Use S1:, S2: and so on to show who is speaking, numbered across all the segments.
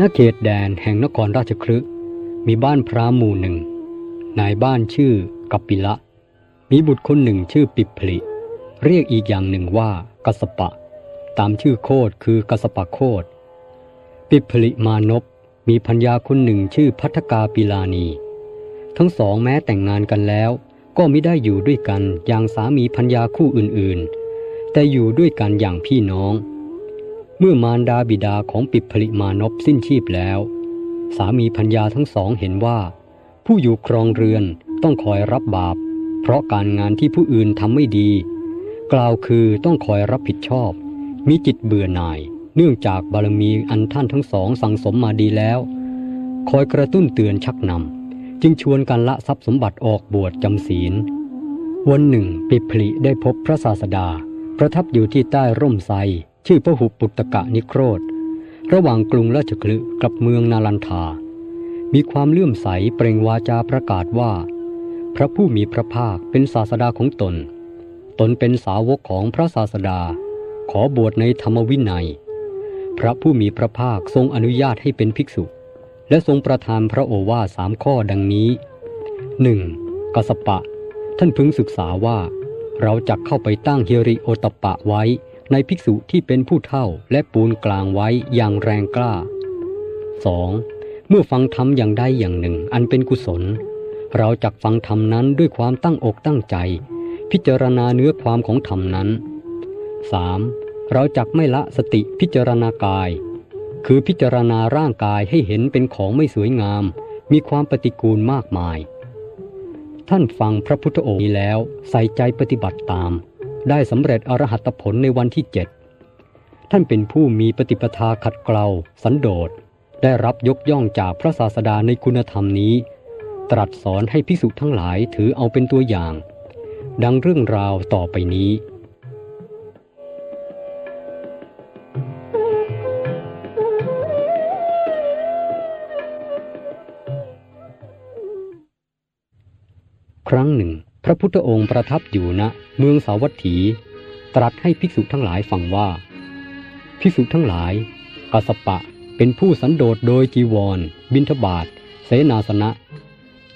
S1: ณเขตแดนแห่งนครราชครึมีบ้านพระหมู่หนึ่ง นายบ้านชื่อกัปปิละ มีบุตรคนหนึ่งชื่อปิพลิ เรียกอีกอย่างหนึ่งว่ากัสปะ ตามชื่อโคดคือกัสปะโคดปิพลิมานพมีพัญญาคนหนึ่งชื่อพัทกาปิลานี ทั้งสองแม้แต่งงานกันแล้ว ก็ไม่ได้อยู่ด้วยกันอย่างสามีพัญญาคู่อื่นๆ แต่อยู่ด้วยกันอย่างพี่น้อง เมื่อมารดาบิดาของปิพลิมานพสิ้นชีพแล้ว สามีพัญญาทั้งสองเห็นว่า ผู้อยู่ครองเรือนต้องคอยรับบาป เพราะการงานที่ผู้อื่นทำไม่ดี กล่าวคือต้องคอยรับผิดชอบ มีจิตเบื่อหน่าย เนื่องจากบารมีอันท่านทั้งสองสั่งสมมาดีแล้ว คอยกระตุ้นเตือนชักนำจึงชวนกันละทรัพย์สมบัติออกบวชจำศีล วันหนึ่ง ปิพลิได้พบพระศาสดา ประทับอยู่ที่ใต้ร่มไทร ชื่อพระหุปุตตกะนิโครธ ระหว่างกรุงราชคลึกับเมืองนาลันทา มีความเลื่อมใสเปล่งวาจาประกาศว่า พระผู้มีพระภาคเป็นศาสดาของตน ตนเป็นสาวกของพระศาสดา ขอบวชในธรรมวินัย พระผู้มีพระภาคทรงอนุญาตให้เป็นภิกษุ และทรงประทานพระโอวาสามข้อดังนี้ 1. กสปะ ท่านพึงศึกษาว่า เราจะเข้าไปตั้งเฮริโอตปะไว้ ในภิกษุที่เป็นผู้เท่าและปูนกลางไว้อย่างแรงกล้า 2. เมื่อฟังธรรมอย่างใดอย่างหนึ่งอันเป็นกุศล เราจักฟังธรรมนั้นด้วยความตั้งอกตั้งใจ พิจารณาเนื้อความของธรรมนั้น 3. เราจักไม่ละสติพิจารณากาย คือพิจารณาร่างกายให้เห็นเป็นของไม่สวยงาม มีความปฏิกูลมากมาย ท่านฟังพระพุทธองค์นี้แล้วใส่ใจปฏิบัติตาม ได้สำเร็จอรหัตผลในวันที่เจ็ดท่านเป็นผู้มีปฏิปทาขัดเกลาสันโดษ ได้รับยกย่องจากพระศาสดาในคุณธรรมนี้ ตรัสสอนให้พิสุทั้งหลายถือเอาเป็นตัวอย่าง ดังเรื่องราวต่อไปนี้ครั้งหนึ่ง พระพุทธองค์ประทับอยู่ณเมืองสาวัตถี ตรัสให้ภิกษุทั้งหลายฟังว่า ภิกษุทั้งหลายกสปะเป็นผู้สันโดษโดยจีวร บิณฑบาตเสนาสนะ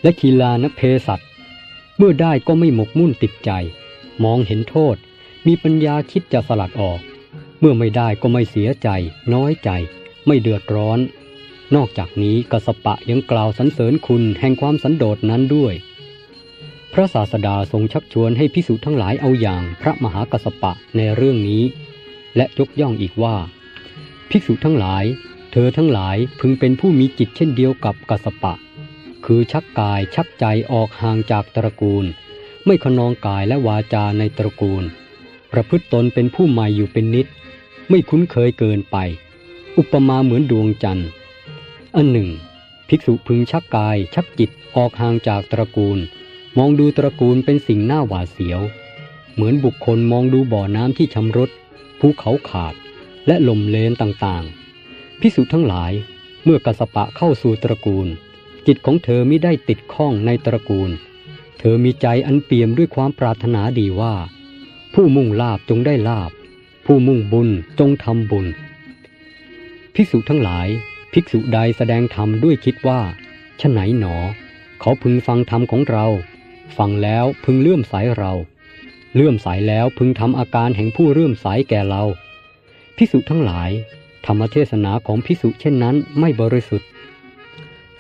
S1: และคีลานเพสัตเมื่อได้ก็ไม่หมกมุ่นติดใจ มองเห็นโทษ มีปัญญาคิดจะสลัดออก เมื่อไม่ได้ก็ไม่เสียใจ น้อยใจ ไม่เดือดร้อน นอกจากนี้กสปะยังกล่าวสรรเสริญคุณแห่งความสันโดษนั้นด้วย ระศาสดาทรงชักชวนให้พิสูจน์ทั้งหลายเอาอย่างพระมหากัสปะในเรื่องนี้ และยกย่องอีกว่า ภิกษุทั้งหลาย เธอทั้งหลายพึงเป็นผู้มีจิตเช่นเดียวกับกัสปะ คือชักกายชักใจออกห่างจากตระกูล ไม่ขนองกายและวาจาในตระกูล ประพฤติตนเป็นผู้ใหม่อยู่เป็นนิด ไม่คุ้นเคยเกินไป อุปมาเหมือนดวงจันทร์อันหนึ่ง ภิกษุพึงชักกายชักจิตออกห่างจากตระกูล มองดูตระกูลเป็นสิ่งน่าหวาดเสียว เหมือนบุคคลมองดูบ่อน้ำที่ชำรุดภูเขาขาด และลมเลนต่างๆ พิสุทั้งหลายเมื่อกสปะเข้าสู่ตระกูล จิตของเธอไม่ได้ติดข้องในตระกูล เธอมีใจอันเปี่ยมด้วยความปรารถนาดีว่า ผู้มุ่งลาบจงได้ลาบ ผู้มุ่งบุญจงทำบุญ ภิกษุทั้งหลาย ภิกษุใดแสดงธรรมด้วยคิดว่าฉะไหนหนอ เขาพึงฟังธรรมของเรา ฟังแล้วพึงเลื่อมใสเรา เลื่อมใสแล้วพึงทำอาการแห่งผู้เลื่อมใสแก่เราภิกษุทั้งหลาย ธรรมเทศนาของภิกษุเช่นนั้นไม่บริสุทธิ์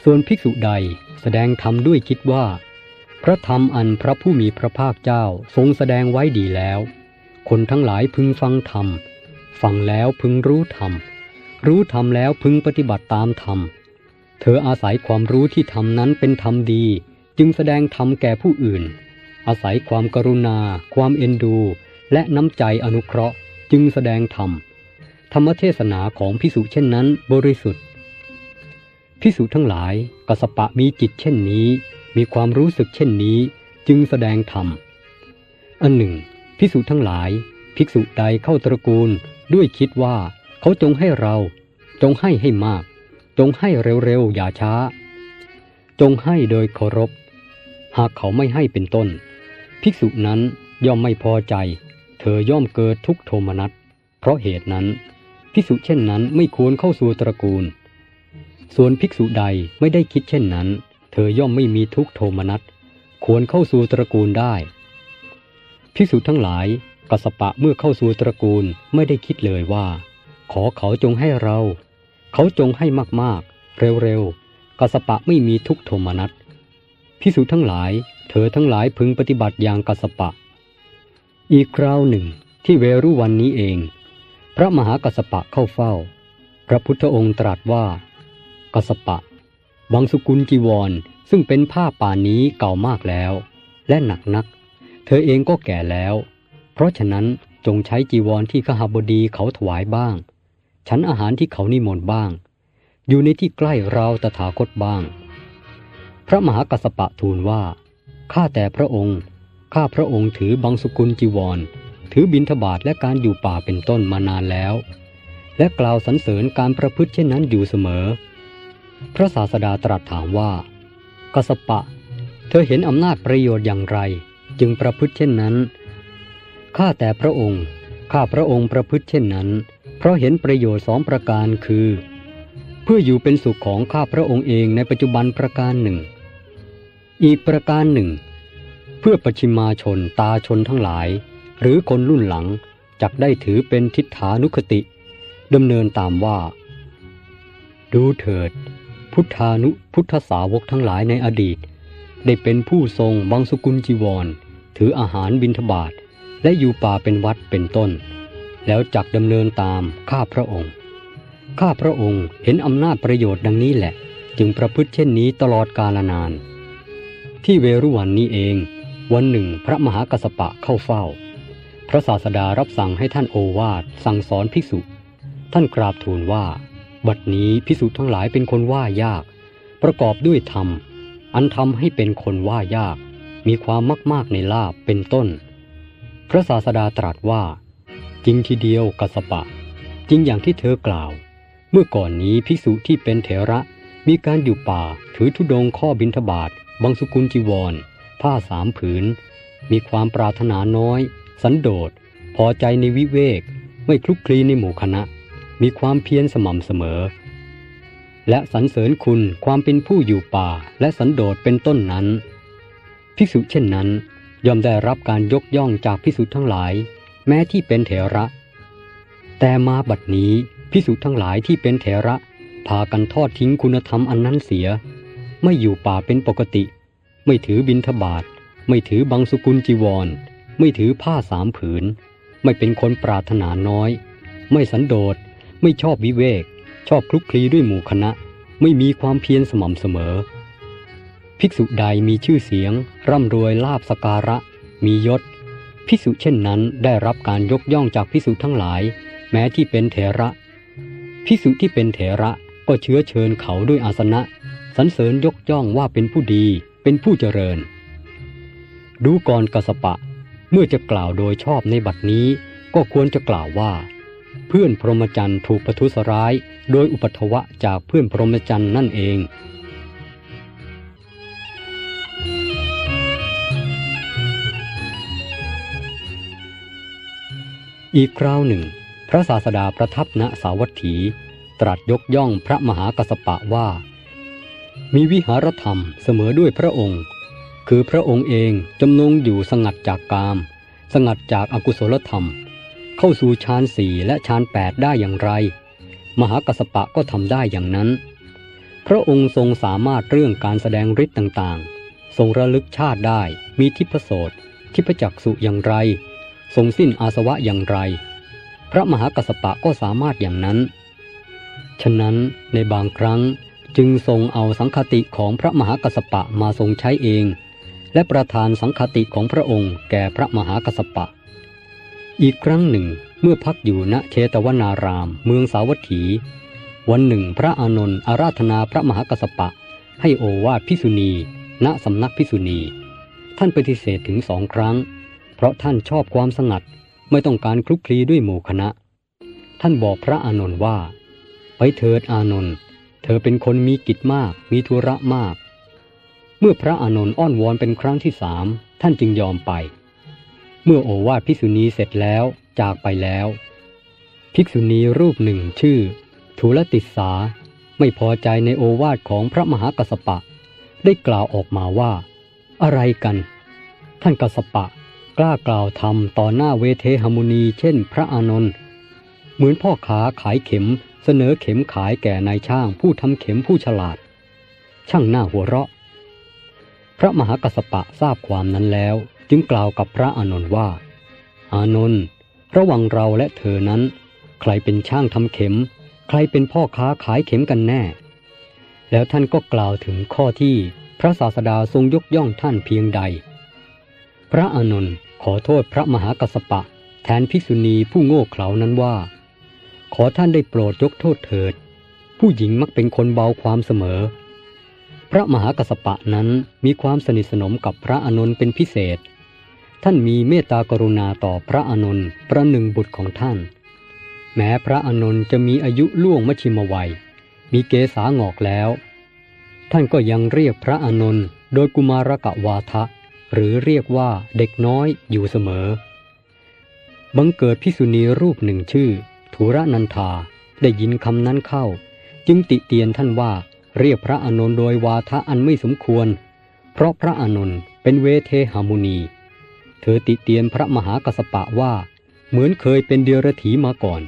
S1: ส่วนภิกษุใดแสดงธรรมด้วยคิดว่า พระธรรมอันพระผู้มีพระภาคเจ้าทรงแสดงไว้ดีแล้ว คนทั้งหลายพึงฟังธรรม ฟังแล้วพึงรู้ธรรม รู้ธรรมแล้วพึงปฏิบัติตามธรรม เธออาศัยความรู้ที่ธรรมนั้นเป็นธรรมดี จึงแสดงธรรมแก่ผู้อื่น อาศัยความกรุณา ความเอ็นดู และน้ำใจอนุเคราะห์ จึงแสดงธรรม ธรรมเทศนาของพิสุเช่นนั้นบริสุทธิ์พิสุทั้งหลายกสปะมีจิตเช่นนี้ มีความรู้สึกเช่นนี้ จึงแสดงธรรม อันหนึ่งพิสุทั้งหลาย ภิกษุใดเข้าตระกูลด้วยคิดว่า เขาจงให้เรา จงให้ให้มาก จงให้เร็วๆอย่าช้า จงให้โดยเคารพ หากเขาไม่ให้เป็นต้น ภิกษุนั้นย่อมไม่พอใจ เธอย่อมเกิดทุกโทมนัส เพราะเหตุนั้น ภิกษุเช่นนั้นไม่ควรเข้าสู่ตระกูล ส่วนภิกษุใดไม่ได้คิดเช่นนั้น เธอย่อมไม่มีทุกโทมนัส ควรเข้าสู่ตระกูลได้ ภิกษุทั้งหลายกสปะเมื่อเข้าสู่ตระกูลไม่ได้คิดเลยว่า ขอเขาจงให้เรา เขาจงให้มากๆ เร็วๆกสปะไม่มีทุกโทมนัส ภิกษุทั้งหลาย เธอทั้งหลายพึงปฏิบัติอย่างกสปะ อีกคราวหนึ่งที่เวรุวันนี้เอง พระมหากัสปะเข้าเฝ้า พระพุทธองค์ตรัสว่า กัสปะ วังสุกุลจีวรซึ่งเป็นผ้าป่านี้เก่ามากแล้ว และหนักนัก เธอเองก็แก่แล้ว เพราะฉะนั้นจงใช้จีวรที่ขหบดีเขาถวายบ้าง ฉันอาหารที่เขานิมนต์บ้าง อยู่ในที่ใกล้เราตถาคตบ้าง พระมหากัสปะทูลว่า ข้าแต่พระองค์ ข้าพระองค์ถือบังสุกุลจีวร ถือบิณฑบาตและการอยู่ป่าเป็นต้นมานานแล้ว และกล่าวสรรเสริญการประพฤติเช่นนั้นอยู่เสมอ พระศาสดาตรัสถามว่า กัสปะ เธอเห็นอำนาจประโยชน์อย่างไร จึงประพฤติเช่นนั้น ข้าแต่พระองค์ ข้าพระองค์ประพฤติเช่นนั้น เพราะเห็นประโยชน์สองประการคือ เพื่ออยู่เป็นสุขของข้าพระองค์เองในปัจจุบันประการหนึ่ง อีกประการหนึ่ง เพื่อประชิมาชนตาชนทั้งหลาย หรือคนรุ่นหลังจักได้ถือเป็นทิฏฐานุคติดำเนินตามว่า ดูเถิด พุทธานุพุทธสาวกทั้งหลายในอดีต ได้เป็นผู้ทรงบังสุกุลจีวร ถืออาหารบิณฑบาตและอยู่ป่าเป็นวัดเป็นต้น แล้วจักดำเนินตามข้าพระองค์ ข้าพระองค์เห็นอำนาจประโยชน์ดังนี้แหละ จึงประพฤติเช่นนี้ตลอดกาลนาน ที่เวรุวันนี้เอง วันหนึ่งพระมหากัสปะเข้าเฝ้า พระศาสดารับสั่งให้ท่านโอวาทสั่งสอนภิกษุ ท่านกราบทูลว่า บัดนี้ภิกษุทั้งหลายเป็นคนว่ายาก ประกอบด้วยธรรม อันทำให้เป็นคนว่ายาก มีความมากๆในลาบเป็นต้น พระศาสดาตรัสว่า จริงทีเดียวกัสปะ จริงอย่างที่เธอกล่าว เมื่อก่อนนี้ภิกษุที่เป็นเถระมีการอยู่ป่าถือธุดงข้อบิณฑบาต บังสุกุลจีวร ผ้าสามผืน มีความปรารถนาน้อย สันโดษ พอใจในวิเวก ไม่คลุกคลีในหมู่คณะ มีความเพียรสม่ำเสมอ และสรรเสริญคุณความเป็นผู้อยู่ป่าและสันโดษเป็นต้นนั้น ภิกษุเช่นนั้นย่อมได้รับการยกย่องจากภิกษุทั้งหลาย แม้ที่เป็นเถระ แต่มาบัดนี้ภิกษุทั้งหลายที่เป็นเถระ พากันทอดทิ้งคุณธรรมอันนั้นเสีย ไม่อยู่ป่าเป็นปกติ ไม่ถือบิณฑบาตไม่ถือบังสุกุลจีวร ไม่ถือผ้าสามผืน ไม่เป็นคนปรารถนาน้อย ไม่สันโดษ ไม่ชอบวิเวก ชอบคลุกคลีด้วยหมู่คณะ ไม่มีความเพียรสม่ำเสมอ ภิกษุใดมีชื่อเสียง ร่ำรวยลาบสการะ มียศ ภิกษุเช่นนั้นได้รับการยกย่องจากภิกษุทั้งหลาย แม้ที่เป็นเถระ ภิกษุที่เป็นเถระก็เชื้อเชิญเขาด้วยอาสนะ สรรเสริญยกย่องว่าเป็นผู้ดีเป็นผู้เจริญ ดูก่อนกสปะ เมื่อจะกล่าวโดยชอบในบัดนี้ก็ควรจะกล่าวว่า เพื่อนพรหมจรรย์ถูกประทุษร้าย โดยอุปัทวะจากเพื่อนพรหมจรรย์นั่นเองอีกคราวหนึ่ง พระศาสดาประทับณสาวัตถี ตรัสยกย่องพระมหากัสปะว่า มีวิหารธรรมเสมอด้วยพระองค์ คือพระองค์เองจำนงอยู่สงัดจากกาม สงัดจากอากุศลธรรม เข้าสู่ฌานสี่และฌานแปดได้อย่างไร มหากัสปะก็ทำได้อย่างนั้น พระองค์ทรงสามารถเรื่องการแสดงฤทธิ์ต่างๆ ทรงระลึกชาติได้ มีทิพโสตทิพจักสุอย่างไร ทรงสิ้นอาสวะอย่างไร พระมหากัสปะก็สามารถอย่างนั้น ฉะนั้นในบางครั้ง จึงทรงเอาสังคติของพระมหากัสปะมาทรงใช้เอง และประทานสังคติของพระองค์แก่พระมหากัสปะ อีกครั้งหนึ่งเมื่อพักอยู่ณเชตวนาราม เมืองสาวัตถี วันหนึ่งพระอานนท์อาราธนาพระมหากัสปะ ให้โอวาทพิสุณี ณสำนักพิสุณี ท่านปฏิเสธถึงสองครั้ง เพราะท่านชอบความสงัดไม่ต้องการคลุกคลีด้วยหมู่คณะ ท่านบอกพระอานนท์ว่า ไปเถิดอานนท์ ธอเป็นคนมีกิจมาก มีธุระมาก เมื่อพระอานนท์อ้อนวอนเป็นครั้งที่สามท่านจึงยอมไป เมื่อโอวาทภิกษุณีเสร็จแล้วจากไปแล้ว ภิกษุณีรูปหนึ่งชื่อทุลติสาไม่พอใจในโอวาทของพระมหากัสสปะ ได้กล่าวออกมาว่า อะไรกัน ท่านกัสสปะ กล้ากล่าวทำต่อหน้าเวเทหมุนี เช่น พระอานนท์เหมือนพ่อค้าขายเข็ม สนอเข็มขายแก่นายช่างผู้ทำเข็มผู้ฉลาด ช่างหน้าหัวเราะ พระมหากัสปะทราบความนั้นแล้ว จึงกล่าวกับพระอานนท์ว่า อานนท์ระหว่างเราและเธอนั้น ใครเป็นช่างทำเข็ม ใครเป็นพ่อค้าขายเข็มกันแน่ แล้วท่านก็กล่าวถึงข้อที่พระศาสดาทรงยกย่องท่านเพียงใด พระอานนท์ขอโทษพระมหากัสปะ แทนภิกษุณีผู้โง่เขลานั้นว่า ขอท่านได้โปรดยกโทษเถิด ผู้หญิงมักเป็นคนเบาความเสมอ พระมหากัสสปะนั้นมีความสนิทสนมกับพระอานนเป็นพิเศษ ท่านมีเมตตากรุณาต่อพระอานนประหนึ่งบุตรของท่าน แม้พระอานนจะมีอายุล่วงมชิมวัย มีเกษางอกแล้ว ท่านก็ยังเรียกพระอานนโดยกุมารกะวาทะ หรือเรียกว่าเด็กน้อยอยู่เสมอบังเกิดพิสุณีรูปหนึ่งชื่อ ธุระนันทาได้ยินคำนั้นเข้า จึงติเตียนท่านว่าเรียกพระอานนท์โดยวาทะอันไม่สมควร เพราะพระอานนท์เป็นเวเทหามุนี เธอติเตียนพระมหากัสปะว่า เหมือนเคยเป็นเดียรถีมาก่อน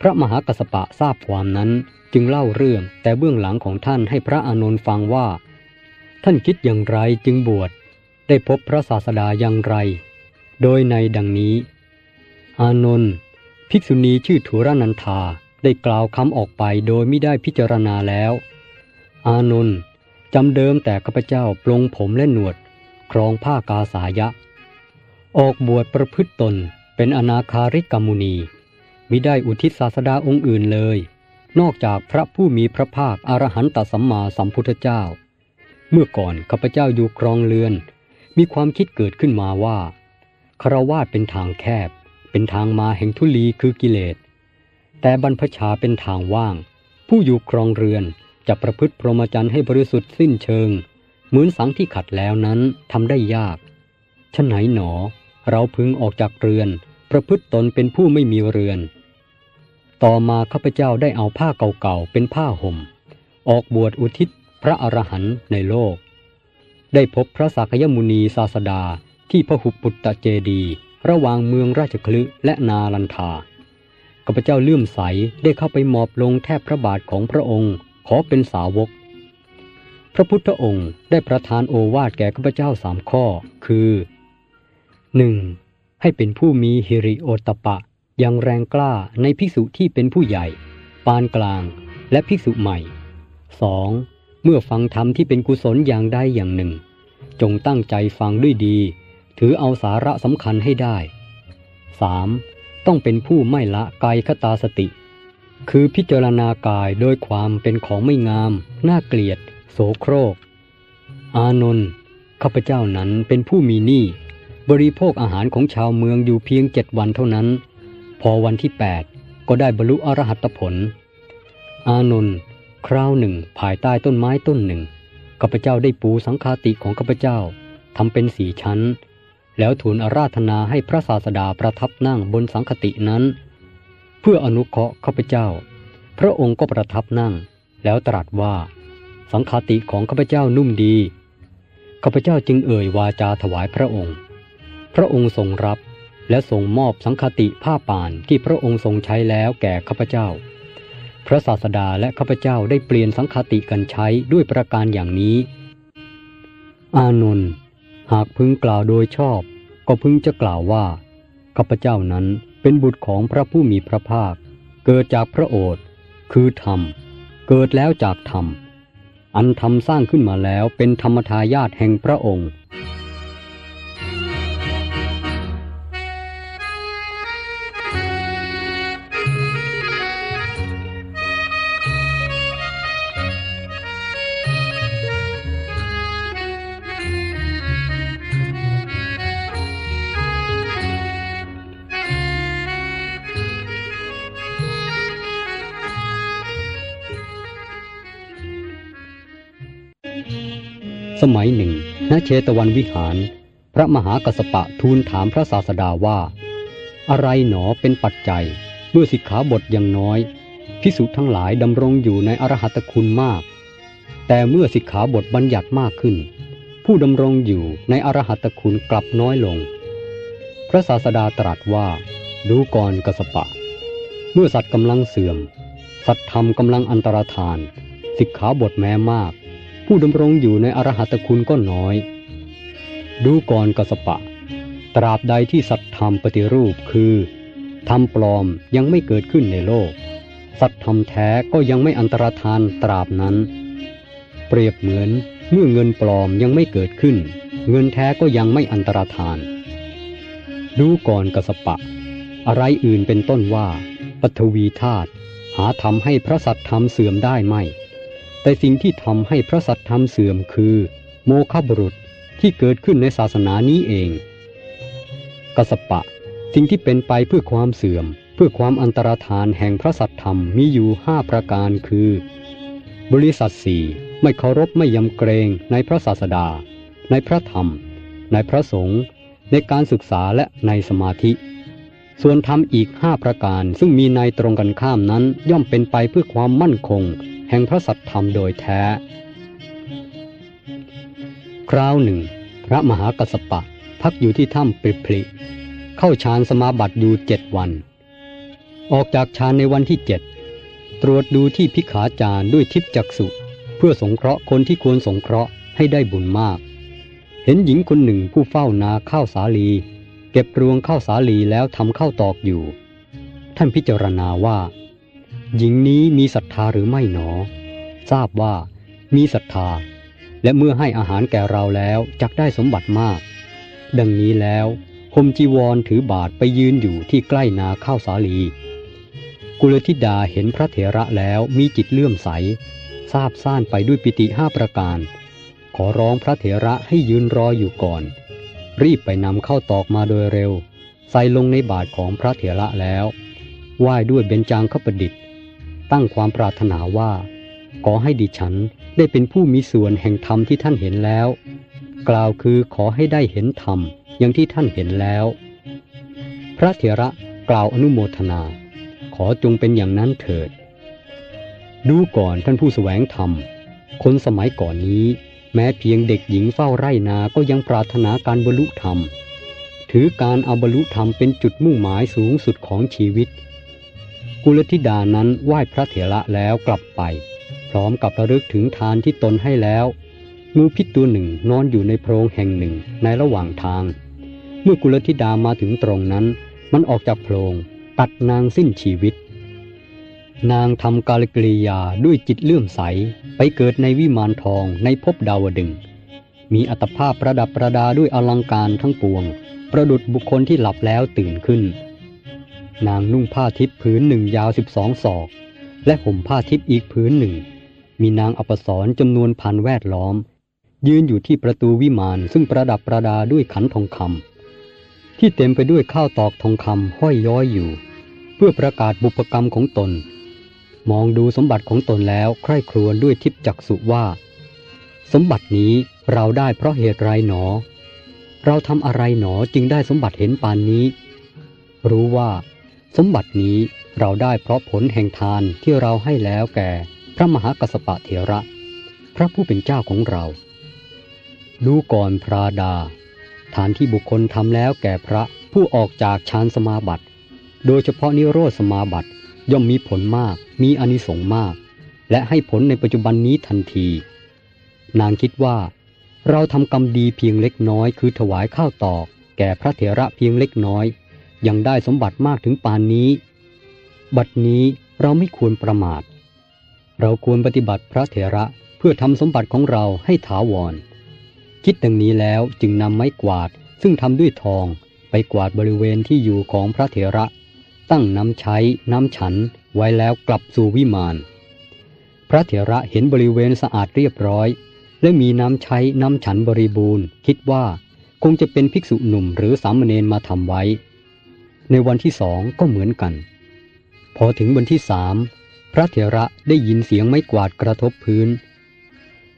S1: พระมหากัสสปะทราบความนั้นจึงเล่าเรื่องแต่เบื้องหลังของท่านให้พระอานนท์ฟังว่า ท่านคิดอย่างไรจึงบวชได้พบพระศาสดาอย่างไร โดยในดังนี้ อานนท์ ภิกษุณีชื่อธุรนันทาได้กล่าวคำออกไปโดยไม่ได้พิจารณาแล้ว อานนท์จำเดิมแต่ข้าพเจ้าปลงผมและหนวด ครองผ้ากาสายะ ออกบวชประพฤติตนเป็นอนาคาริกามุนีมิได้อุทิศศาสดาองค์อื่นเลย นอกจากพระผู้มีพระภาคอรหันตสัมมาสัมพุทธเจ้า เมื่อก่อนข้าพเจ้าอยู่ครองเรือน มีความคิดเกิดขึ้นมาว่าคารวาสเป็นทางแคบ เป็นทางมาแห่งทุลีคือกิเลส แต่บรรพชาเป็นทางว่าง ผู้อยู่ครองเรือนจะประพฤติพรหมจรรย์ให้บริสุทธิ์สิ้นเชิง เหมือนสังที่ขัดแล้วนั้นทำได้ยากฉะไหนหนอ เราพึงออกจากเรือน ประพฤติตนเป็นผู้ไม่มีเรือน ต่อมาข้าพเจ้าได้เอาผ้าเก่าๆเป็นผ้าห่ม ออกบวชอุทิศพระอรหันต์ในโลก ได้พบพระสักยมุนีศาสดาที่พระหุปุตตะเจดี ระหว่างเมืองราชคลึและนาลันทาข้าพเจ้าเลื่อมใสได้เข้าไปหมอบลงแทบพระบาทของพระองค์ ขอเป็นสาวก พระพุทธองค์ได้ประทานโอวาทแก่ข้าพเจ้าสามข้อ คือ 1. ให้เป็นผู้มีฮิริโอตปะอย่างแรงกล้าในภิกษุที่เป็นผู้ใหญ่ ปานกลาง และภิกษุใหม่ 2. เมื่อฟังธรรมที่เป็นกุศลอย่างใดอย่างหนึ่ง จงตั้งใจฟังด้วยดี ถือเอาสาระสำคัญให้ได้ 3. ต้องเป็นผู้ไม่ละกายคตาสติ คือพิจารณากายโดยความเป็นของไม่งาม น่าเกลียด โสโครก อานนท์ข้าพเจ้านั้นเป็นผู้มีหนี้บริโภคอาหารของชาวเมืองอยู่เพียงเจ็ดวันเท่านั้น พอวันที่ 8 ก็ได้บรรลุอรหัตผล อานนท์คราวหนึ่งภายใต้ต้นไม้ต้นหนึ่งข้าพเจ้าได้ปูสังฆาติของข้าพเจ้าทำเป็นสีชั้น แล้วทูลอาราธนาให้พระศาสดาประทับนั่งบนสังคตินั้น เพื่ออนุเคราะห์ข้าพเจ้า พระองค์ก็ประทับนั่ง แล้วตรัสว่า สังฆาติของข้าพเจ้านุ่มดีข้าพเจ้าจึงเอ่ยวาจาถวายพระองค์ พระองค์ทรงรับและทรงมอบสังฆาติผ้าป่านที่พระองค์ทรงใช้แล้วแก่ข้าพเจ้า พระศาสดาและข้าพเจ้าได้เปลี่ยนสังฆาติกันใช้ด้วยประการอย่างนี้ อานนท์ หากพึงกล่าวโดยชอบ ก็พึงจะกล่าวว่าข้าพเจ้านั้นเป็นบุตรของพระผู้มีพระภาค เกิดจากพระโอษฐ์คือธรรม เกิดแล้วจากธรรม อันธรรมสร้างขึ้นมาแล้วเป็นธรรมทายาทแห่งพระองค์ สมัยหนึ่ง ณ เชตวันวิหาร พระมหากัสสปะทูลถามพระศาสดาว่า อะไรหนอเป็นปัจจัย เมื่อสิกขาบทยังน้อย พิสุทั้งหลายดำรงอยู่ในอรหัตคุณมาก แต่เมื่อสิกขาบทบัญญัติมากขึ้น ผู้ดำรงอยู่ในอรหัตคุณกลับน้อยลง พระศาสดาตรัสว่า ดูก่อนกสปะ เมื่อสัตว์กำลังเสื่อม สัตธรรมกำลังอันตรธาน สิกขาบทแม้มาก ผู้ดำรงอยู่ในอรหัตคุณก็น้อย ดูก่อนกสปะ ตราบใดที่สัตธรรมปฏิรูปคือธรรมปลอมยังไม่เกิดขึ้นในโลก สัตธรรมแท้ก็ยังไม่อันตรธานตราบนั้น เปรียบเหมือนเมื่อเงินปลอมยังไม่เกิดขึ้น เงินแท้ก็ยังไม่อันตรธาน ดูก่อนกสปะ อะไรอื่นเป็นต้นว่าปฐวีธาตุหาทำให้พระสัตธรรมเสื่อมได้ไหม่ แต่สิ่งที่ทำให้พระสัตธรรมเสื่อมคือ โมฆะบุรุษที่เกิดขึ้นในศาสนานี้เองกสปะ สิ่งที่เป็นไปเพื่อความเสื่อม เพื่อความอันตรธานแห่งพระสัตธรรมมีอยู่ห้าประการคือ บริษัทสี่ไม่เคารพไม่ยำเกรงในพระศาสดา ในพระธรรม ในพระสงฆ์ในการศึกษาและในสมาธิ ส่วนธรรมอีกห้าประการซึ่งมีในตรงกันข้ามนั้นย่อมเป็นไปเพื่อความมั่นคง แห่งพระสัตธรรมโดยแท้ คราวหนึ่ง พระมหากัสสปะพักอยู่ที่ถ้ำปริพลิเข้าฌานสมาบัติอยู่เจ็ดวัน ออกจากฌานในวันที่เจ็ดตรวจดูที่พิขาจารด้วยทิพจักษุเพื่อสงเคราะห์คนที่ควรสงเคราะห์ให้ได้บุญมาก เห็นหญิงคนหนึ่งผู้เฝ้านาข้าวสาลี เก็บรวงข้าวสาลีแล้วทำข้าวตอกอยู่ ท่านพิจารณาว่า หญิงนี้มีศรัทธาหรือไม่หนอ ทราบว่ามีศรัทธา และเมื่อให้อาหารแก่เราแล้วจักได้สมบัติมาก ดังนี้แล้วคมจีวรถือบาทไปยืนอยู่ที่ใกล้นาข้าวสาลี กุลธิดาเห็นพระเถระแล้วมีจิตเลื่อมใสทราบซ่านไปด้วยปิติห้าประการ ขอร้องพระเถระให้ยืนรออยู่ก่อน รีบไปนำเข้าตอกมาโดยเร็ว ใส่ลงในบาทของพระเถระแล้วไหว้ด้วยเบญจางคประดิษฐ์ ตั้งความปรารถนาว่า ขอให้ดิฉันได้เป็นผู้มีส่วนแห่งธรรมที่ท่านเห็นแล้ว กล่าวคือขอให้ได้เห็นธรรมอย่างที่ท่านเห็นแล้ว พระเถระกล่าวอนุโมทนา ขอจงเป็นอย่างนั้นเถิด ดูก่อนท่านผู้แสวงธรรม คนสมัยก่อนนี้ แม้เพียงเด็กหญิงเฝ้าไร่นาก็ยังปรารถนาการบรรลุธรรม ถือการเอาบรรลุธรรมเป็นจุดมุ่งหมายสูงสุดของชีวิต กุลธิดานั้นไหว้พระเถระแล้วกลับไป พร้อมกับระลึกถึงทานที่ตนให้แล้ว งูพิษตัวหนึ่งนอนอยู่ในโพรงแห่งหนึ่งในระหว่างทาง เมื่อกุลธิดามาถึงตรงนั้น มันออกจากโพรงตัดนางสิ้นชีวิต นางทำกาลกริยาด้วยจิตเลื่อมใสไปเกิดในวิมานทองในภพดาวดึง มีอัตภาพประดับประดาด้วยอลังการทั้งปวง ประดุดบุคคลที่หลับแล้วตื่นขึ้น นางนุ่งผ้าทิพย์ผืนหนึ่งยาวสิบสองศอก และห่มผ้าทิพย์อีกผืนหนึ่ง มีนางอปสรจำนวนพันแวดล้อม ยืนอยู่ที่ประตูวิมานซึ่งประดับประดาด้วยขันทองคำที่เต็มไปด้วยข้าวตอกทองคำห้อยย้อยอยู่ เพื่อประกาศบุพกรรมของตน มองดูสมบัติของตนแล้วใคร่ครวญด้วยทิพจักสุว่า สมบัตินี้เราได้เพราะเหตุไรหนอ เราทำอะไรหนอจึงได้สมบัติเห็นปานนี้ รู้ว่า สมบัตินี้เราได้เพราะผลแห่งทานที่เราให้แล้วแก่พระมหากัสปะเถระ พระผู้เป็นเจ้าของเรา ดูก่อนพระดาฐานที่บุคคลทำแล้วแก่พระผู้ออกจากฌานสมาบัติ โดยเฉพาะนิโรธสมาบัติย่อมมีผลมาก มีอนิสงส์มาก และให้ผลในปัจจุบันนี้ทันที นางคิดว่า เราทำกรรมดีเพียงเล็กน้อย คือถวายข้าวตอก แก่พระเถระเพียงเล็กน้อย ยังได้สมบัติมากถึงปานนี้ บัดนี้เราไม่ควรประมาท เราควรปฏิบัติพระเถระเพื่อทำสมบัติของเราให้ถาวร คิดดังนี้แล้วจึงนำไม้กวาดซึ่งทำด้วยทองไปกวาดบริเวณที่อยู่ของพระเถระ ตั้งน้ำใช้น้ำฉันไว้แล้วกลับสู่วิมานพระเถระเห็นบริเวณสะอาดเรียบร้อย และมีน้ำใช้น้ำฉันบริบูรณ์ คิดว่าคงจะเป็นภิกษุหนุ่มหรือสามเณรมาทำไว้ ในวันที่สองก็เหมือนกัน พอถึงวันที่สามพระเถระได้ยินเสียงไม้กวาดกระทบพื้น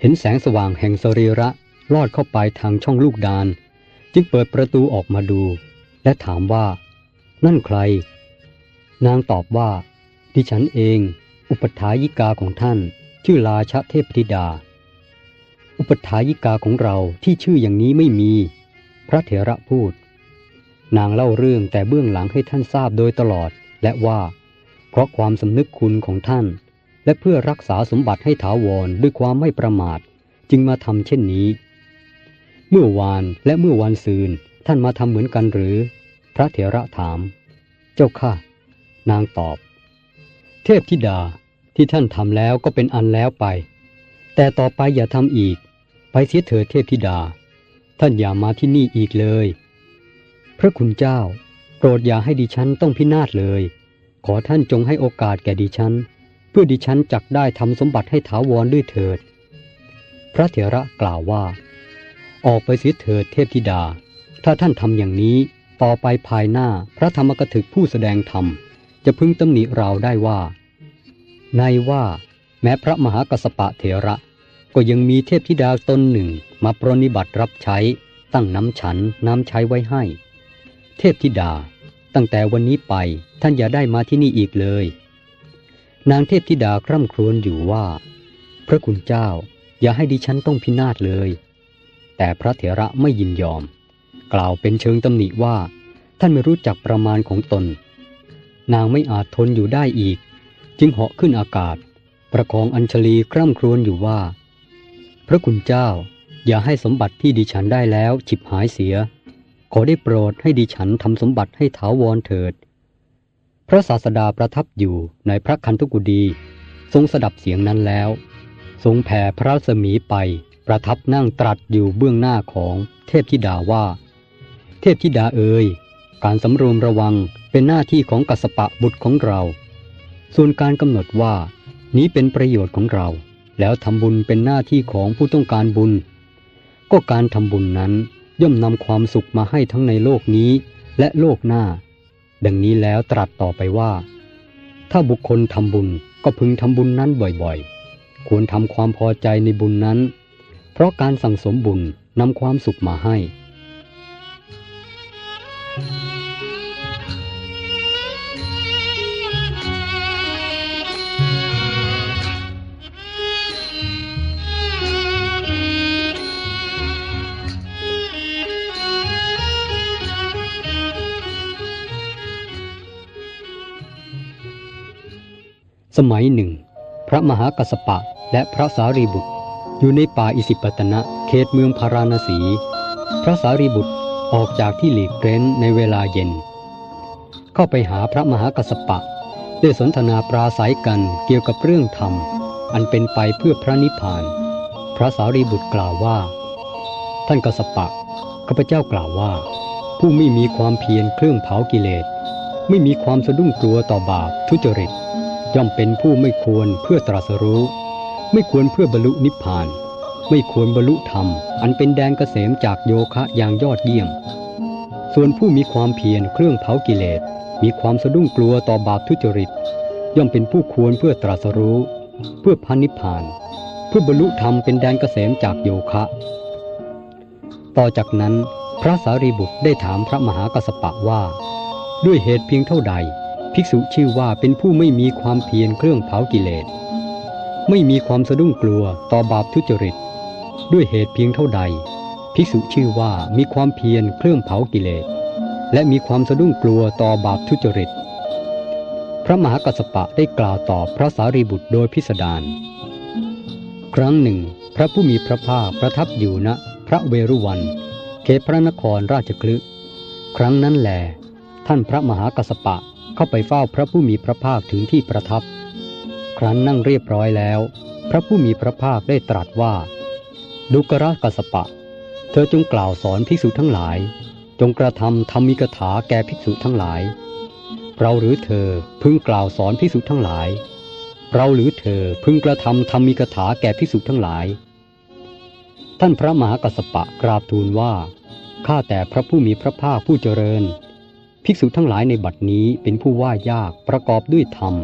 S1: เห็นแสงสว่างแห่งสรีระลอดเข้าไปทางช่องลูกดาน จึงเปิดประตูออกมาดู และถามว่า นั่นใคร นางตอบว่า ดิฉันเอง อุปถายิกาของท่าน ชื่อราชเทพธิดา อุปถายิกาของเราที่ชื่ออย่างนี้ไม่มี พระเถระพูด นางเล่าเรื่องแต่เบื้องหลังให้ท่านทราบโดยตลอด และว่า เพราะความสำนึกคุณของท่าน และเพื่อรักษาสมบัติให้ถาวรด้วยความไม่ประมาท จึงมาทำเช่นนี้ เมื่อวานและเมื่อวานซืนท่านมาทำเหมือนกันหรือ พระเถระถาม เจ้าค่ะ นางตอบ เทพธิดาที่ท่านทำแล้วก็เป็นอันแล้วไป แต่ต่อไปอย่าทำอีก ไปเสียเถิดเทพธิดา ท่านอย่ามาที่นี่อีกเลย พระคุณเจ้า โปรดอย่าให้ดิฉันต้องพินาศเลย ขอท่านจงให้โอกาสแก่ดิฉัน เพื่อดิฉันจักได้ทำสมบัติให้ถาวรด้วยเถิด พระเถระกล่าวว่า ออกไปเสียเถิดเทพธิดา ถ้าท่านทำอย่างนี้ต่อไปภายหน้าพระธรรมกถึกผู้แสดงธรรม จะพึงตำหนิเราได้ว่า ในว่า แม้พระมหากัสปะเถระ ก็ยังมีเทพธิดาตนหนึ่งมาปรนิบัติรับใช้ ตั้งน้ำฉันน้ำใช้ไว้ให้ เทพธิดา ตั้งแต่วันนี้ไปท่านอย่าได้มาที่นี่อีกเลย นางเทพธิดาคร่ำครวญอยู่ว่า พระคุณเจ้าอย่าให้ดิฉันต้องพินาศเลย แต่พระเถระไม่ยินยอม กล่าวเป็นเชิงตำหนิว่า ท่านไม่รู้จักประมาณของตน นางไม่อาจทนอยู่ได้อีก จึงเหาะขึ้นอากาศ ประคองอัญชลีคร่ำครวญอยู่ว่า พระคุณเจ้าอย่าให้สมบัติที่ดิฉันได้แล้วฉิบหายเสีย ขอได้โปรดให้ดิฉันทำสมบัติให้ถาวรเถิด พระศาสดาประทับอยู่ในพระคันธุกุดีทรงสดับเสียงนั้นแล้ว ทรงแผ่พระสมีไป ประทับนั่งตรัสอยู่เบื้องหน้าของเทพธิดาว่า เทพธิดาเอ๋ยการสำรวมระวังเป็นหน้าที่ของกัสปะบุตรของเรา ส่วนการกำหนดว่า นี้เป็นประโยชน์ของเรา แล้วทำบุญเป็นหน้าที่ของผู้ต้องการบุญ ก็การทำบุญนั้น ย่อมนำความสุขมาให้ทั้งในโลกนี้และโลกหน้า ดังนี้แล้วตรัสต่อไปว่า ถ้าบุคคลทำบุญก็พึงทำบุญนั้นบ่อยๆ ควรทำความพอใจในบุญนั้น เพราะการสั่งสมบุญนำความสุขมาให้ สมัยหนึ่ง พระมหากัสสปะและพระสารีบุตร อยู่ในป่าอิสิปตนะเขตเมืองพาราณสี พระสารีบุตรออกจากที่หลีกเร้นในเวลาเย็น เข้าไปหาพระมหากัสสปะ ได้สนทนาปราศัยกันเกี่ยวกับเรื่องธรรม อันเป็นไปเพื่อพระนิพพาน พระสารีบุตรกล่าวว่า ท่านกัสปะข้าพเจ้ากล่าวว่า ผู้ไม่มีความเพียรเครื่องเผากิเลส ไม่มีความสะดุ้งกลัวต่อบาปทุจริต ย่อมเป็นผู้ไม่ควรเพื่อตรัสรู้ ไม่ควรเพื่อบรรลุนิพพาน ไม่ควรบรรลุธรรม อันเป็นแดนเกษมจากโยคะอย่างยอดเยี่ยม ส่วนผู้มีความเพียรเครื่องเผากิเลส มีความสะดุ้งกลัวต่อบาปทุจริต ย่อมเป็นผู้ควรเพื่อตรัสรู้ เพื่อพันนิพพาน เพื่อบรรลุธรรมเป็นแดนเกษมจากโยคะ ต่อจากนั้น พระสารีบุตรได้ถามพระมหากัสสปะว่า ด้วยเหตุเพียงเท่าใด ภิกษุชื่อว่าเป็นผู้ไม่มีความเพียรเครื่องเผากิเลส ไม่มีความสะดุ้งกลัวต่อบาปทุจริต ด้วยเหตุเพียงเท่าใด ภิกษุชื่อว่ามีความเพียรเครื่องเผากิเลส และมีความสะดุ้งกลัวต่อบาปทุจริต พระมหากัสสปะได้กล่าวตอบพระสารีบุตรโดยพิสดารครั้งหนึ่ง พระผู้มีพระภาคประทับอยู่ณพระเวรุวันเขตพระนครราชคลึครั้งนั้นแหลท่านพระมหากัสสปะ เข้าไปเฝ้าพระผู้มีพระภาคถึงที่ประทับ ครั้นนั่งเรียบร้อยแล้ว พระผู้มีพระภาคได้ตรัสว่า ดุกระกัสปะ เธอจงกล่าวสอนภิกษุทั้งหลาย จงกระทำธรรมิกถาแก่ภิกษุทั้งหลาย เราหรือเธอพึงกล่าวสอนภิกษุทั้งหลาย เราหรือเธอพึงกระทำธรรมิกถาแก่ภิกษุทั้งหลาย ท่านพระมหากัสปะกราบทูลว่าข้าแต่พระผู้มีพระภาคผู้เจริญ ภิกษุทั้งหลายในบัดนี้เป็นผู้ว่ายากประกอบด้วยธรรม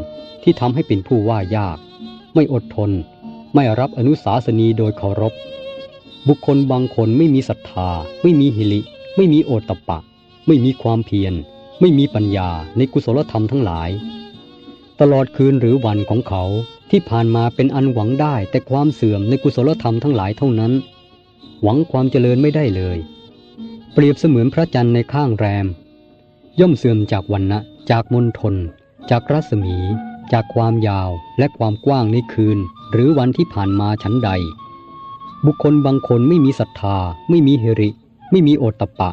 S1: ที่ทำให้เป็นผู้ว่ายาก ไม่อดทน ไม่รับอนุสาสนีโดยเคารพ บุคคลบางคนไม่มีศรัทธา ไม่มีหิริไม่มีโอตตะปะ ไม่มีความเพียร ไม่มีปัญญาในกุศลธรรมทั้งหลาย ตลอดคืนหรือวันของเขาที่ผ่านมาเป็นอันหวังได้แต่ความเสื่อมในกุศลธรรมทั้งหลายเท่านั้น หวังความเจริญไม่ได้เลย เปรียบเสมือนพระจันทร์ในข้างแรม ย่อมเสื่อมจากวันนะจากมณฑลจากรัศมี จากความยาวและความกว้างในคืน หรือวันที่ผ่านมาชั้นใด บุคคลบางคนไม่มีศรัทธา ไม่มีเฮริ ไม่มีโอตตะปะ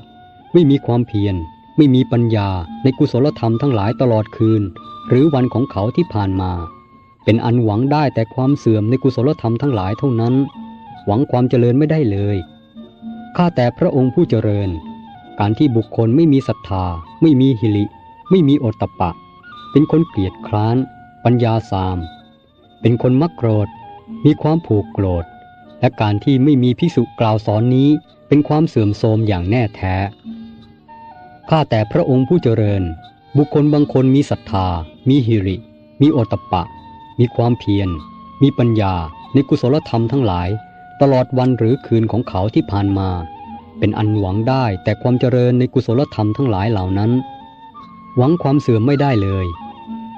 S1: ไม่มีความเพียร ไม่มีปัญญาในกุศลธรรมทั้งหลายตลอดคืน หรือวันของเขาที่ผ่านมา เป็นอันหวังได้แต่ความเสื่อมในกุศลธรรมทั้งหลายเท่านั้น หวังความเจริญไม่ได้เลยข้าแต่พระองค์ผู้เจริญ การที่บุคคลไม่มีศรัทธา ไม่มีหิริ ไม่มีโอตตะปะ เป็นคนเกลียดคร้าน ปัญญาสาม เป็นคนมักโกรธ มีความผูกโกรธ และการที่ไม่มีพิสุกล่าวสอนนี้ เป็นความเสื่อมโทรมอย่างแน่แท้ ข้าแต่พระองค์ผู้เจริญ บุคคลบางคนมีศรัทธา มีหิริ มีโอตตะปะ มีความเพียร มีปัญญา ในกุศลธรรมทั้งหลาย ตลอดวันหรือคืนของเขาที่ผ่านมา เป็นอันหวังได้แต่ความเจริญในกุศลธรรมทั้งหลายเหล่านั้น หวังความเสื่อมไม่ได้เลย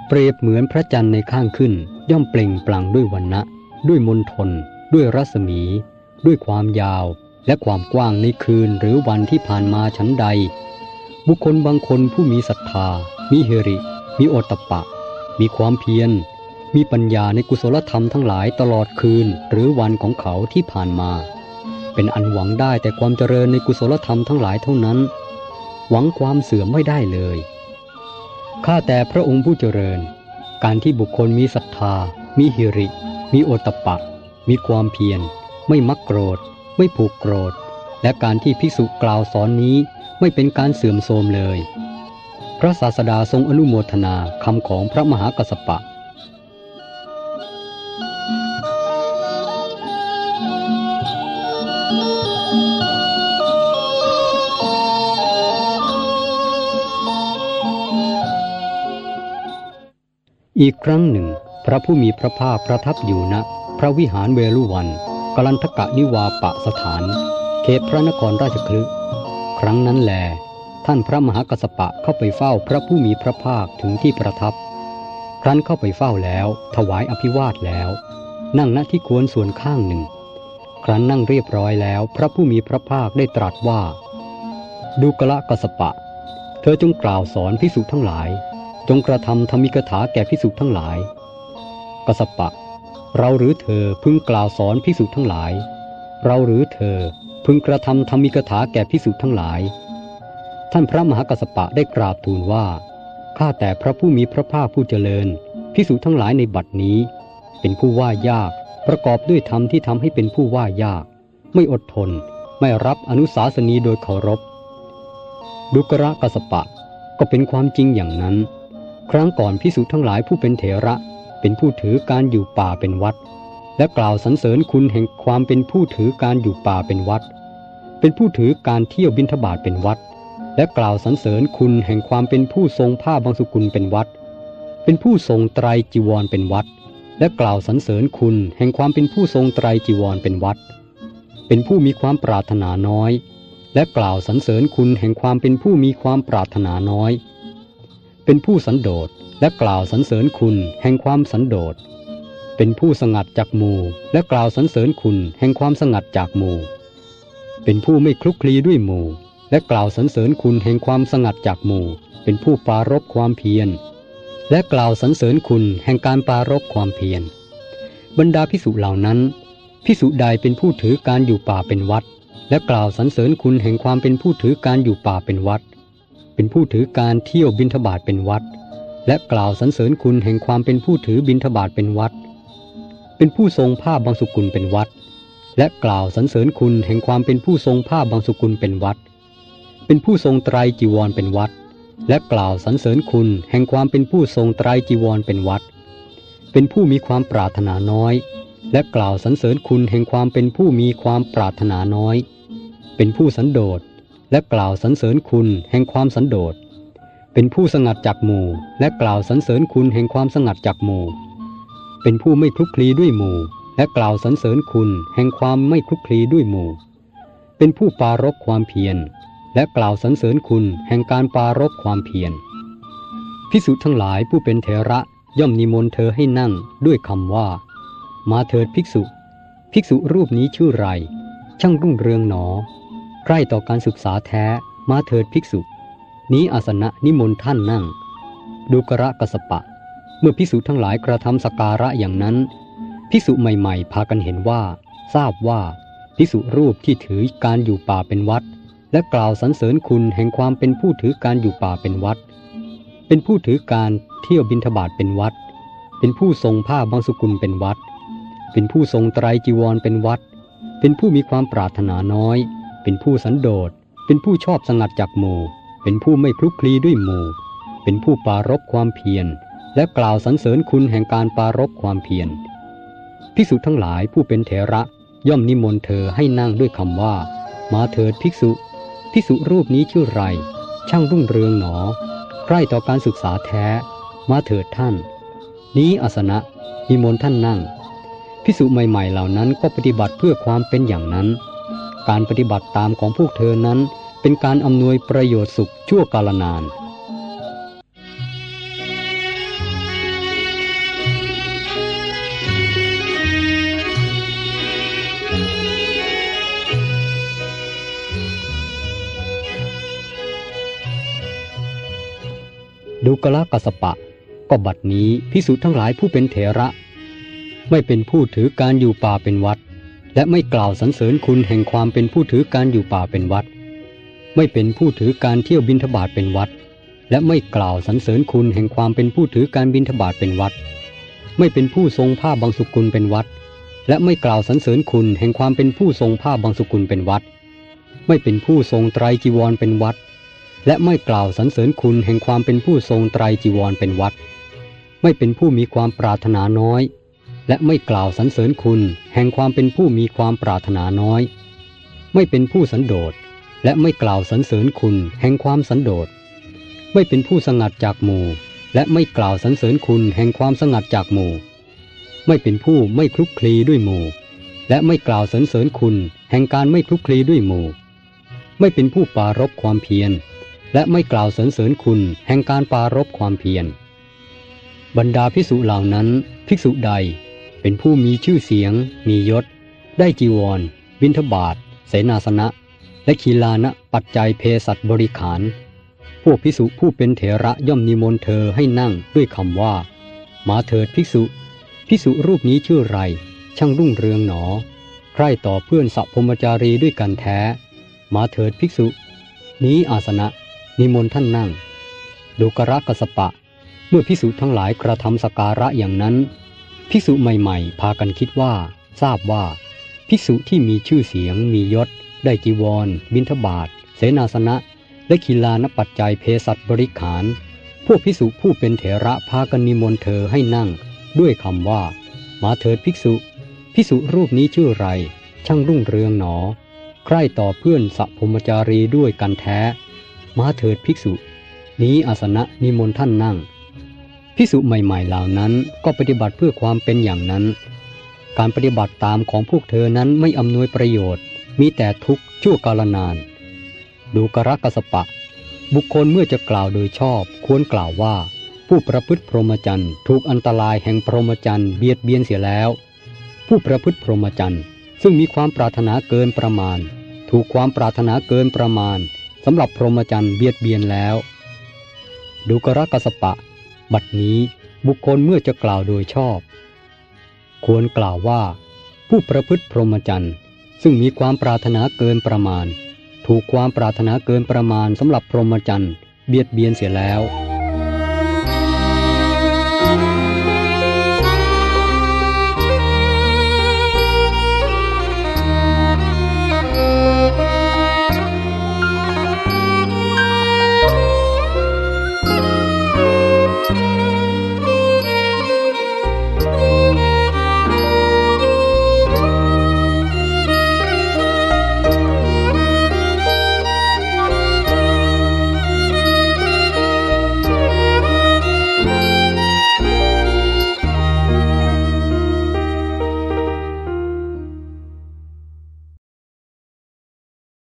S1: เปรียบเหมือนพระจันทร์ในข้างขึ้น ย่อมเปล่งปลั่งด้วยวันนะด้วยมนทน ด้วยรัศมี ด้วยความยาว และความกว้างในคืนหรือวันที่ผ่านมาชั้นใด บุคคลบางคนผู้มีศรัทธา มีเฮริ มีโอตตะปะ มีความเพียร มีปัญญาในกุศลธรรมทั้งหลายตลอดคืนหรือวันของเขาที่ผ่านมา เป็นอันหวังได้แต่ความเจริญในกุศลธรรมทั้งหลายเท่านั้น หวังความเสื่อมไม่ได้เลยข้าแต่พระองค์ผู้เจริญ การที่บุคคลมีศรัทธา มีหิริ มีโอตตะปะ มีความเพียร ไม่มักโกรธ ไม่ผูกโกรธ และการที่ภิกษุกล่าวสอนนี้ไม่เป็นการเสื่อมโทรมเลย พระศาสดาทรงอนุโมทนาคำของพระมหากัสสปะ อีกครั้งหนึ่ง พระผู้มีพระภาคประทับอยู่ณพระวิหารเวลุวันกลันทกะนิวาปะสถาน เขตพระนครราชคลึครั้งนั้นแล ท่านพระมหากัสปะเข้าไปเฝ้าพระผู้มีพระภาคถึงที่ประทับ ครั้นเข้าไปเฝ้าแล้ว ถวายอภิวาทแล้ว นั่งณที่ควรส่วนข้างหนึ่ง ครั้นนั่งเรียบร้อยแล้ว พระผู้มีพระภาคได้ตรัสว่า ดูกละกัสปะ เธอจงกล่าวสอนพิสุทั้งหลาย จงกระทำธรรมิกถาแก่พิสุทั้งหลายกสสปะ เราหรือเธอพึงกล่าวสอนพิสุทั้งหลาย เราหรือเธอพึงกระทำธรรมิกถาแก่พิสุทั้งหลาย ท่านพระมหากัสสปะได้กราบทูลว่า ข้าแต่พระผู้มีพระภาคผู้เจริญพิสุทั้งหลายในบัดนี้ เป็นผู้ว่ายาก ประกอบด้วยธรรมที่ทำให้เป็นผู้ว่ายาก ไม่อดทน ไม่รับอนุสาสนีโดยเคารพดุกระกสปะก็เป็นความจริงอย่างนั้น ครั้งก่อนพิสุทั้งหลายผู้เป็นเถระ เป็นผู้ถือการอยู่ป่าเป็นวัด และกล่าวสรรเสริญคุณแห่งความเป็นผู้ถือการอยู่ป่าเป็นวัด เป็นผู้ถือการเที่ยวบิณฑบาตเป็นวัด และกล่าวสรรเสริญคุณแห่งความเป็นผู้ทรงผ้าบางสุกุลเป็นวัด เป็นผู้ทรงไตรจีวรเป็นวัด และกล่าวสรรเสริญคุณแห่งความเป็นผู้ทรงไตรจีวรเป็นวัด เป็นผู้มีความปรารถนาน้อย และกล่าวสรรเสริญคุณแห่งความเป็นผู้มีความปรารถนาน้อย เป็นผู้สันโดษและกล่าวสรรเสริญคุณแห่งความสันโดษ เป็นผู้สงัดจากหมู่และกล่าวสรรเสริญคุณแห่งความสงัดจากหมู่ เป็นผู้ไม่คลุกคลีด้วยหมู่ และกล่าวสรรเสริญคุณแห่งความสงัดจากหมู่ เป็นผู้ปรารบความเพียร และกล่าวสรรเสริญคุณแห่งการปรารบความเพียร บรรดาพิสุเหล่านั้นพิสุใดเป็นผู้ถือการอยู่ป่าเป็นวัด และกล่าวสรรเสริญคุณแห่งความเป็นผู้ถือการอยู่ป่าเป็นวัด เป็นผู้ถือการเที่ยวบินทบาทเป็นวัด และกล่าวสรรเสริญคุณแห่งความเป็นผู้ถือบินทบาทเป็นวัด เป็นผู้ทรงผ้าบางสุกุลเป็นวัด และกล่าวสรรเสริญคุณแห่งความเป็นผู้ทรงผ้าบางสุกุลเป็นวัด เป็นผู้ทรงไตรจีวรเป็นวัด และกล่าวสรรเสริญคุณแห่งความเป็นผู้ทรงไตรจีวรเป็นวัด เป็นผู้มีความปรารถนาน้อย และกล่าวสรรเสริญคุณแห่งความเป็นผู้มีความปรารถนาน้อย เป็นผู้สันโดษ และกล่าวสรรเสริญคุณแห่งความสันโดษ เป็นผู้สงัดจากหมู่ และกล่าวสรรเสริญคุณแห่งความสงัดจากหมู่ เป็นผู้ไม่คลุกคลีด้วยหมู่ และกล่าวสรรเสริญคุณแห่งความไม่คลุกคลีด้วยหมู่ เป็นผู้ปรารบความเพียร และกล่าวสรรเสริญคุณแห่งการปรารบความเพียรพิสุทั้งหลายผู้เป็นเถระย่อมนิมนต์เธอให้นั่งด้วยคำว่า มาเถิดภิกษุ ภิกษุรูปนี้ชื่อไร ช่างรุ่งเรืองหนอ ใกล้ต่อการศึกษาแท้มาเถิดภิกษุ นี้อาสนะนิมนต์ท่านนั่ง ดูกระกสปะ เมื่อภิกษุทั้งหลายกระทำสการะอย่างนั้น ภิกษุใหม่ๆ พากันเห็นว่า ทราบว่าภิกษุรูปที่ถือการอยู่ป่าเป็นวัด และกล่าวสรรเสริญคุณแห่งความเป็นผู้ถือการอยู่ป่าเป็นวัด เป็นผู้ถือการเที่ยวบินทบาทเป็นวัด เป็นผู้ทรงผ้าบางสุกุลเป็นวัด เป็นผู้ทรงไตรจีวรเป็นวัด เป็นผู้มีความปรารถนาน้อย เป็นผู้สันโดษ เป็นผู้ชอบสงัดจากหมู่ เป็นผู้ไม่คลุกคลีด้วยหมู่ เป็นผู้ปรารบความเพียร และกล่าวสรรเสริญคุณแห่งการปรารบความเพียรภิกษุทั้งหลายผู้เป็นเถระย่อมนิมนต์เธอให้นั่งด้วยคำว่า มาเถิดภิกษุ ภิกษุรูปนี้ชื่อไร ช่างรุ่งเรืองหนอ ใกล้ต่อการศึกษาแท้ มาเถิดท่าน นี้อาสนะนิมนต์ท่านนั่งภิกษุใหม่ๆเหล่านั้นก็ปฏิบัติเพื่อความเป็นอย่างนั้น การปฏิบัติตามของพวกเธอนั้น เป็นการอำนวยประโยชน์สุขชั่วกาลนานดูกละกัสปะ ก็บัดนี้พิสุทั้งหลายผู้เป็นเถระ ไม่เป็นผู้ถือการอยู่ป่าเป็นวัด และไม่กล่าวสรรเสริญคุณแห่งความเป็นผู้ถือการอยู่ป่าเป็นวัด ไม่เป็นผู้ถือการเที่ยวบินทบาทเป็นวัด และไม่กล่าวสรรเสริญคุณแห่งความเป็นผู้ถือการบินทบาทเป็นวัด ไม่เป็นผู้ทรงผ้าบางสุกุลเป็นวัด และไม่กล่าวสรรเสริญคุณแห่งความเป็นผู้ทรงผ้าบางสุกุลเป็นวัด ไม่เป็นผู้ทรงไตรจีวรเป็นวัด และไม่กล่าวสรรเสริญคุณแห่งความเป็นผู้ทรงไตรจีวรเป็นวัด ไม่เป็นผู้มีความปรารถนาน้อย และไม่กล่าวสรรเสริญคุณแห่งความเป็นผู้มีความปรารถนาน้อย ไม่เป็นผู้สันโดษ และไม่กล่าวสรรเสริญคุณแห่งความสันโดษ ไม่เป็นผู้สงัดจากหมู่ และไม่กล่าวสรรเสริญคุณแห่งความสงัดจากหมู่ ไม่เป็นผู้ไม่คลุกคลีด้วยหมู่ และไม่กล่าวสรรเสริญคุณแห่งการไม่คลุกคลีด้วยหมู่ ไม่เป็นผู้ปรารบความเพียร และไม่กล่าวสรรเสริญคุณแห่งการปรารบความเพียร บรรดาภิกษุเหล่านั้นภิกษุใด เป็นผู้มีชื่อเสียง มียศ ได้จีวร บิณฑบาต เสนาสนะ และคีลานะปัจจัยเพศัตบริขาร พวกภิกษุผู้เป็นเถระย่อมนิมนต์เธอให้นั่งด้วยคำว่า มาเถิดภิกษุ ภิกษุรูปนี้ชื่อไร ช่างรุ่งเรืองหนอ ใคร่ต่อเพื่อนสัพพมจารีด้วยกันแท้ มาเถิดภิกษุ นี้อาสนะ นิมนต์ท่านนั่ง ดูกระกสปะ เมื่อภิกษุทั้งหลายกระทำสการะอย่างนั้น ภิกษุใหม่ๆ พากันคิดว่า ทราบว่า ภิกษุที่มีชื่อเสียง มียศ ได้จีวร บิณฑบาต เสนาสนะ และคีลานปัจจัยเพศัตบริขาร พวกภิกษุผู้เป็นเถระพากันนิมนต์เธอให้นั่ง ด้วยคำว่า มาเถิดภิกษุ ภิกษุรูปนี้ชื่อไร ช่างรุ่งเรืองหนอ ใคร่ต่อเพื่อนสัพพมจารีด้วยกันแท้ มาเถิดภิกษุ นี้อาสนะนิมนต์ท่านนั่ง ภิกษุใหม่ๆเหล่านั้นก็ปฏิบัติเพื่อความเป็นอย่างนั้น การปฏิบัติตามของพวกเธอนั้นไม่อำนวยประโยชน์ มีแต่ทุกข์ชั่วกาลนาน ดูกระกสปะ บุคคลเมื่อจะกล่าวโดยชอบ ควรกล่าวว่า ผู้ประพฤติพรหมจรรย์ถูกอันตรายแห่งพรหมจรรย์เบียดเบียนเสียแล้ว ผู้ประพฤติพรหมจรรย์ซึ่งมีความปรารถนาเกินประมาณ ถูกความปรารถนาเกินประมาณสำหรับพรหมจรรย์เบียดเบียนแล้ว ดูกระกสปะ บัดนี้บุคคลเมื่อจะกล่าวโดยชอบ ควรกล่าวว่า ผู้ประพฤติพรหมจรรย์ซึ่งมีความปรารถนาเกินประมาณ ถูกความปรารถนาเกินประมาณสำหรับพรหมจรรย์เบียดเบียนเสียแล้ว